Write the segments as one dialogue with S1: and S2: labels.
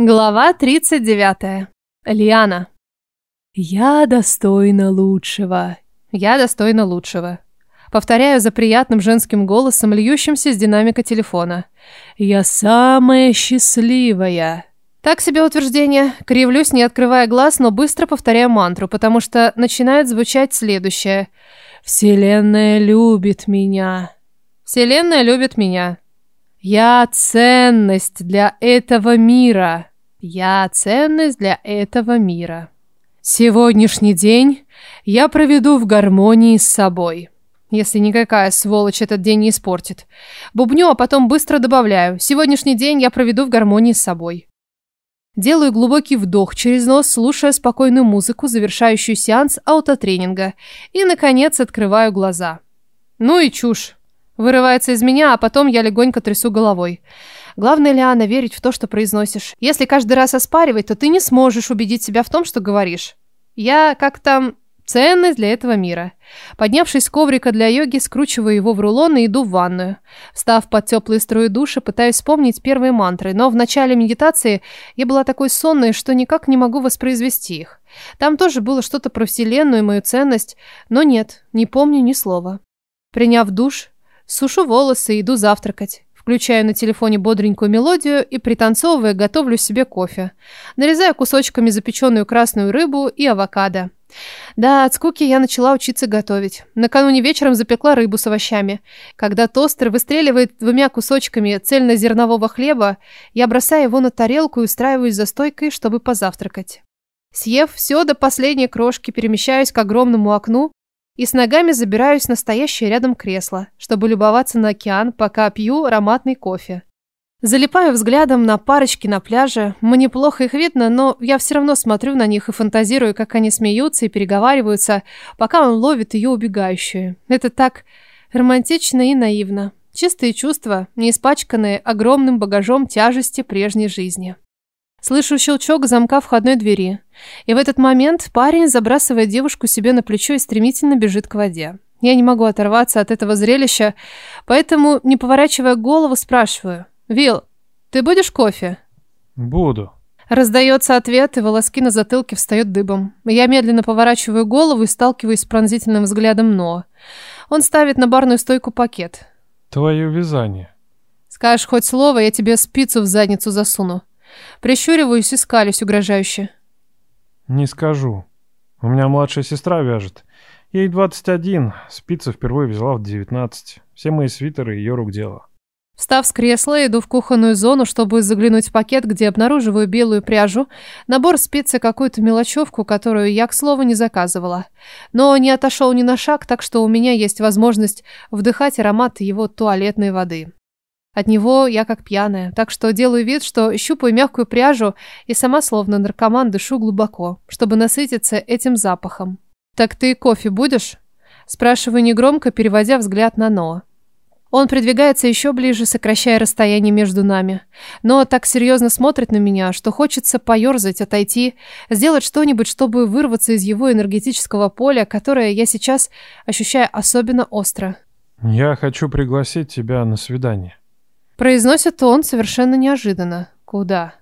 S1: Глава 39. Лиана. Я достойна лучшего. Я достойна лучшего. Повторяю за приятным женским голосом, льющимся с динамика телефона. Я самая счастливая. Так себе утверждение. Кривлюсь, не открывая глаз, но быстро повторяю мантру, потому что начинает звучать следующее. Вселенная любит меня. Вселенная любит меня. Я ценность для этого мира. Я ценность для этого мира. Сегодняшний день я проведу в гармонии с собой. Если никакая сволочь этот день не испортит. Бубню, а потом быстро добавляю. Сегодняшний день я проведу в гармонии с собой. Делаю глубокий вдох через нос, слушая спокойную музыку, завершающую сеанс аутотренинга. И, наконец, открываю глаза. Ну и чушь. Вырывается из меня, а потом я легонько трясу головой. Главное, Лиана, верить в то, что произносишь. Если каждый раз оспаривать, то ты не сможешь убедить себя в том, что говоришь. Я как там ценность для этого мира. Поднявшись с коврика для йоги, скручиваю его в рулон и иду в ванную. Встав под теплые струи душа, пытаюсь вспомнить первые мантры, но в начале медитации я была такой сонной, что никак не могу воспроизвести их. Там тоже было что-то про вселенную и мою ценность, но нет, не помню ни слова. Приняв душ, Сушу волосы и иду завтракать. Включаю на телефоне бодренькую мелодию и, пританцовывая, готовлю себе кофе. Нарезаю кусочками запеченную красную рыбу и авокадо. Да, от скуки я начала учиться готовить. Накануне вечером запекла рыбу с овощами. Когда тостер выстреливает двумя кусочками цельнозернового хлеба, я бросаю его на тарелку и устраиваюсь за стойкой, чтобы позавтракать. Съев все до последней крошки, перемещаюсь к огромному окну и с ногами забираюсь настоящее рядом кресло, чтобы любоваться на океан, пока пью ароматный кофе. Залипаю взглядом на парочки на пляже. Мне плохо их видно, но я все равно смотрю на них и фантазирую, как они смеются и переговариваются, пока он ловит ее убегающую. Это так романтично и наивно. Чистые чувства, не испачканные огромным багажом тяжести прежней жизни. Слышу щелчок замка входной двери. И в этот момент парень забрасывает девушку себе на плечо и стремительно бежит к воде. Я не могу оторваться от этого зрелища, поэтому, не поворачивая голову, спрашиваю. «Вил, ты будешь кофе?»
S2: «Буду».
S1: Раздается ответ, и волоски на затылке встают дыбом. Я медленно поворачиваю голову и сталкиваюсь с пронзительным взглядом Но. Он ставит на барную стойку пакет.
S2: «Твое вязание».
S1: «Скажешь хоть слово, я тебе спицу в задницу засуну». Прищуриваюсь и скалюсь угрожающе.
S2: Не скажу. У меня младшая сестра вяжет. Ей 21, спицы впервые взяла в 19. Все мои свитеры ее рук дело.
S1: Встав с кресла, иду в кухонную зону, чтобы заглянуть в пакет, где обнаруживаю белую пряжу, набор спиц и какую-то мелочевку, которую я, к слову, не заказывала. Но не отошел ни на шаг, так что у меня есть возможность вдыхать аромат его туалетной воды. От него я как пьяная, так что делаю вид, что щупаю мягкую пряжу и сама словно наркоман дышу глубоко, чтобы насытиться этим запахом. «Так ты кофе будешь?» Спрашиваю негромко, переводя взгляд на Ноа. Он придвигается еще ближе, сокращая расстояние между нами. Но так серьезно смотрит на меня, что хочется поерзать, отойти, сделать что-нибудь, чтобы вырваться из его энергетического поля, которое я сейчас ощущаю особенно остро.
S2: «Я хочу пригласить тебя на свидание».
S1: Произносит он совершенно неожиданно. Куда?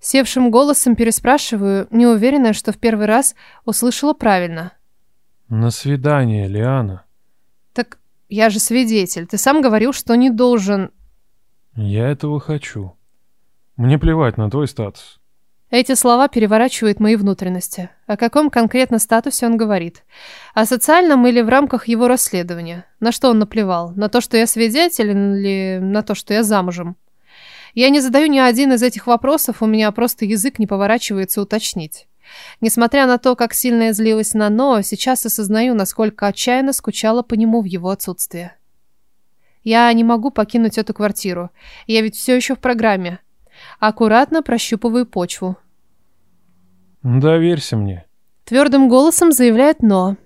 S1: Севшим голосом переспрашиваю, неуверенная, что в первый раз услышала правильно.
S2: На свидание, Лиана.
S1: Так я же свидетель. Ты сам говорил, что не должен...
S2: Я этого хочу. Мне плевать на твой статус.
S1: Эти слова переворачивают мои внутренности. О каком конкретно статусе он говорит? О социальном или в рамках его расследования? На что он наплевал? На то, что я свидетель или на то, что я замужем? Я не задаю ни один из этих вопросов, у меня просто язык не поворачивается уточнить. Несмотря на то, как сильно я злилась на Но, сейчас осознаю, насколько отчаянно скучала по нему в его отсутствие. Я не могу покинуть эту квартиру. Я ведь все еще в программе. Аккуратно прощупываю почву.
S2: «Доверься мне», —
S1: твердым голосом заявляет Но.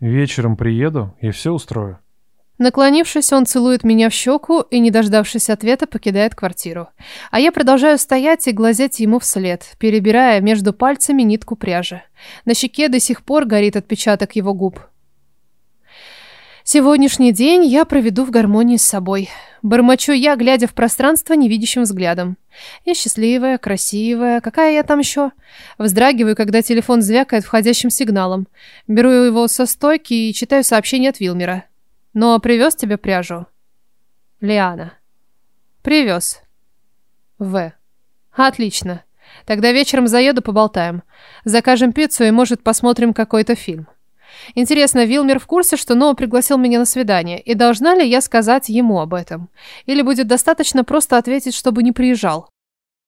S2: «Вечером приеду и все устрою».
S1: Наклонившись, он целует меня в щеку и, не дождавшись ответа, покидает квартиру. А я продолжаю стоять и глазеть ему вслед, перебирая между пальцами нитку пряжи. На щеке до сих пор горит отпечаток его губ. Сегодняшний день я проведу в гармонии с собой. Бормочу я, глядя в пространство невидящим взглядом. Я счастливая, красивая, какая я там еще? Вздрагиваю, когда телефон звякает входящим сигналом. Беру его со стойки и читаю сообщение от Вилмера. Но привез тебе пряжу? Лиана. Привез. В. Отлично. Тогда вечером заеду, поболтаем. Закажем пиццу и, может, посмотрим какой-то фильм. Интересно, Вилмер в курсе, что Ноа пригласил меня на свидание, и должна ли я сказать ему об этом? Или будет достаточно просто ответить, чтобы не приезжал?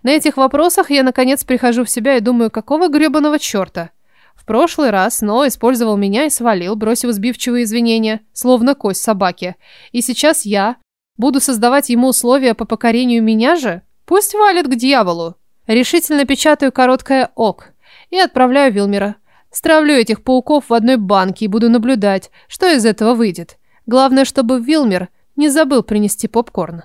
S1: На этих вопросах я, наконец, прихожу в себя и думаю, какого гребаного черта? В прошлый раз Ноа использовал меня и свалил, бросив сбивчивые извинения, словно кость собаки. И сейчас я буду создавать ему условия по покорению меня же? Пусть валит к дьяволу. Решительно печатаю короткое «ок» и отправляю Вилмера. Стравлю этих пауков в одной банке и буду наблюдать, что из этого выйдет. Главное, чтобы Вилмер не забыл принести попкорн.